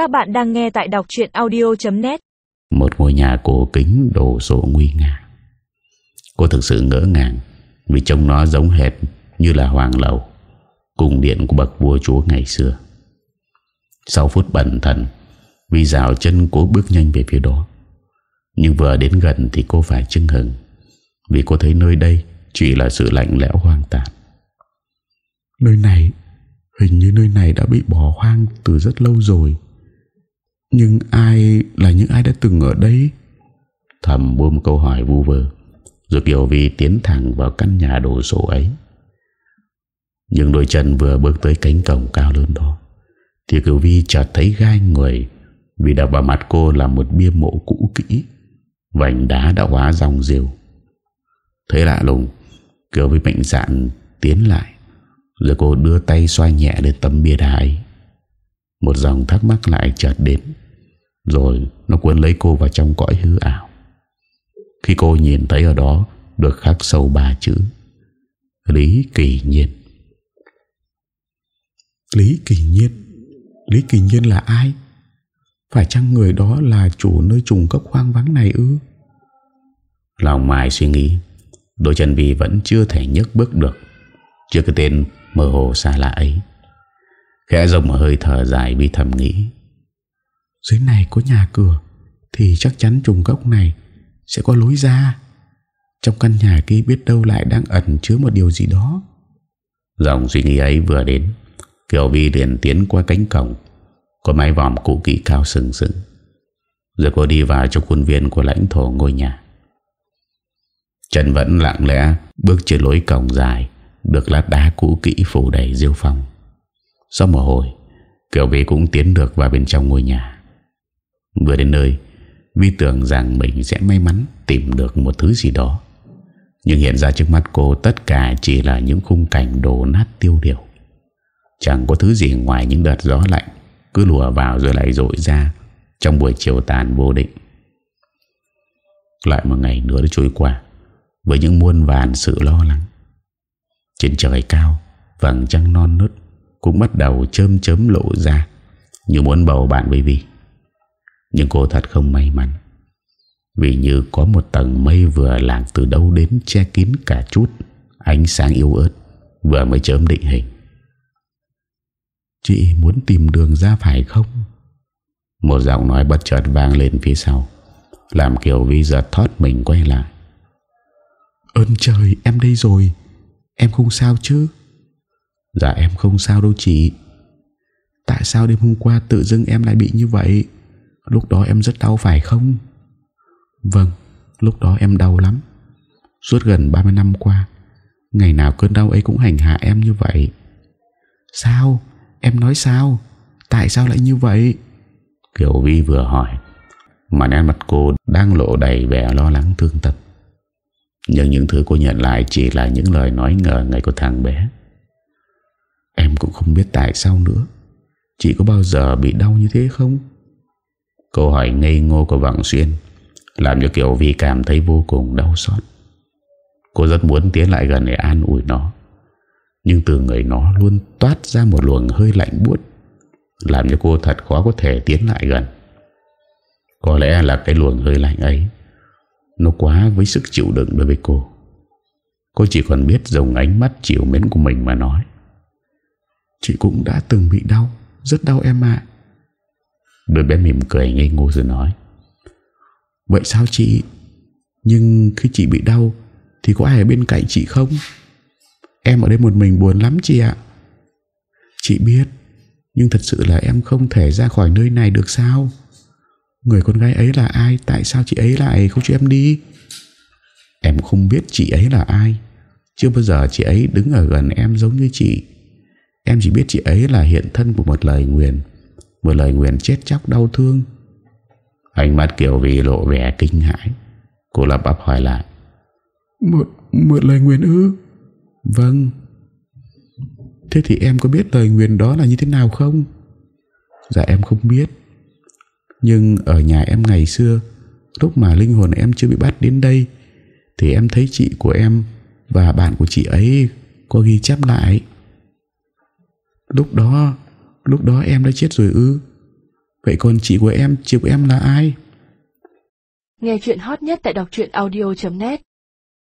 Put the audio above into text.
Các bạn đang nghe tại đọc chuyện audio.net Một ngôi nhà cổ kính đổ sổ nguy nga. Cô thực sự ngỡ ngàng Vì trông nó giống hệt như là hoàng lầu, Cung điện của bậc vua chúa ngày xưa. Sau phút bẩn thần Vì rào chân cố bước nhanh về phía đó. Nhưng vừa đến gần thì cô phải chưng hừng Vì cô thấy nơi đây Chỉ là sự lạnh lẽo hoang tàn. Nơi này, Hình như nơi này đã bị bỏ hoang từ rất lâu rồi. Nhưng ai là những ai đã từng ở đây? Thầm buông câu hỏi vu vơ, Rồi Kiều Vi tiến thẳng vào căn nhà đổ sổ ấy. Nhưng đôi chân vừa bước tới cánh cổng cao lớn đó, Thì Kiều Vi chợt thấy gai người, Vì đập vào mặt cô là một bia mộ cũ kỹ, Vành đá đã hóa dòng diều Thấy lạ lùng, Kiều Vi mạnh dạn tiến lại, rồi cô đưa tay xoay nhẹ lên tấm bia đá ấy. Một dòng thắc mắc lại chợt đến Rồi nó cuốn lấy cô vào trong cõi hư ảo Khi cô nhìn thấy ở đó Được khắc sâu ba chữ Lý Kỳ Nhiên Lý Kỳ Nhiên Lý Kỳ Nhiên là ai? Phải chăng người đó là chủ nơi trùng cốc hoang vắng này ư? Lòng Mai suy nghĩ Đôi chân Vi vẫn chưa thể nhấc bước được Trước cái tên mơ hồ xa lạ ấy Khẽ rộng một hơi thở dài bi thầm nghĩ. Dưới này có nhà cửa, Thì chắc chắn trùng gốc này Sẽ có lối ra. Trong căn nhà kia biết đâu lại đang ẩn chứa một điều gì đó. Dòng suy nghĩ ấy vừa đến, Kiều Vi liền tiến qua cánh cổng, Có mái vòm cũ kỹ cao sừng sừng Rồi cô đi vào trong khuôn viên của lãnh thổ ngôi nhà. Trần vẫn lặng lẽ bước trên lối cổng dài, được lát đá cũ kỹ phủ đầy diêu phong. Sau một hồi Kiều Vy cũng tiến được vào bên trong ngôi nhà. Vừa đến nơi, Vi tưởng rằng mình sẽ may mắn Tìm được một thứ gì đó. Nhưng hiện ra trước mắt cô Tất cả chỉ là những khung cảnh đổ nát tiêu điều. Chẳng có thứ gì ngoài những đợt gió lạnh, Cứ lùa vào rồi lại rội ra Trong buổi chiều tàn vô định. Lại một ngày nữa đã trôi qua, Với những muôn vàn sự lo lắng. Trên trời cao, Vầng trăng non nớt cũng bắt đầu chơm chớm lộ ra, Như muốn bầu bạn với Vi. Nhưng cô thật không may mắn, Vì như có một tầng mây vừa lạc từ đâu đến che kín cả chút, Ánh sáng yếu ớt Vừa mới chớm định hình. Chị muốn tìm đường ra phải không? Một giọng nói bất chợt vang lên phía sau, Làm Kiều Vi giật thoát mình quay lại. Ơn trời, em đây rồi. Em không sao chứ? Dạ em không sao đâu chị. Tại sao đêm hôm qua tự dưng em lại bị như vậy? Lúc đó em rất đau, phải không? Vâng Lúc đó em đau lắm. Suốt gần 30 năm qua, Ngày nào cơn đau ấy cũng hành hạ em như vậy. Sao? Em nói sao? Tại sao lại như vậy? Kiều Vi vừa hỏi, Mà nét mặt cô đang lộ đầy vẻ lo lắng thương tâm nhưng những thứ cô nhận lại chỉ là những lời nói ngờ ngày của thằng bé. Em cũng không biết tại sao nữa. Chị có bao giờ bị đau như thế không? Câu hỏi ngây ngô của Vọng Xuyên Làm cho Kiều Vi cảm thấy vô cùng đau xót. Cô rất muốn tiến lại gần để an ủi nó, Nhưng từ người nó luôn toát ra một luồng hơi lạnh buốt, Làm cho cô thật khó có thể tiến lại gần. Có lẽ là cái luồng hơi lạnh ấy, nó quá với sức chịu đựng đối với cô. Cô chỉ còn biết dùng ánh mắt chịu mến của mình mà nói. Chị cũng đã từng bị đau Rất đau em ạ. Đôi bé mỉm cười ngây ngô rồi nói. Vậy sao chị? Nhưng khi chị bị đau Thì có ai ở bên cạnh chị không? Em ở đây một mình buồn lắm chị ạ. Chị biết Nhưng thật sự là em không thể ra khỏi nơi này được sao? Người con gái ấy là ai? Tại sao chị ấy lại không cho em đi? Em không biết chị ấy là ai. Chưa bao giờ chị ấy đứng ở gần em giống như chị Em chỉ biết chị ấy là hiện thân của một lời nguyền Một lời nguyền chết chóc đau thương. Ánh mắt Kiều vì lộ vẻ kinh hãi Cô lập bắp hỏi lại. Một, một lời nguyền ư? Vâng. Thế thì em có biết lời nguyền đó là như thế nào không? Dạ em không biết. Nhưng ở nhà em ngày xưa Lúc mà linh hồn em chưa bị bắt đến đây Thì em thấy chị của em Và bạn của chị ấy Có ghi chép lại Lúc đó Lúc đó em đã chết rồi ư? Vậy còn chị của em, Chị của em là ai? Nghe chuyện hot nhất tại đọc truyện audio.net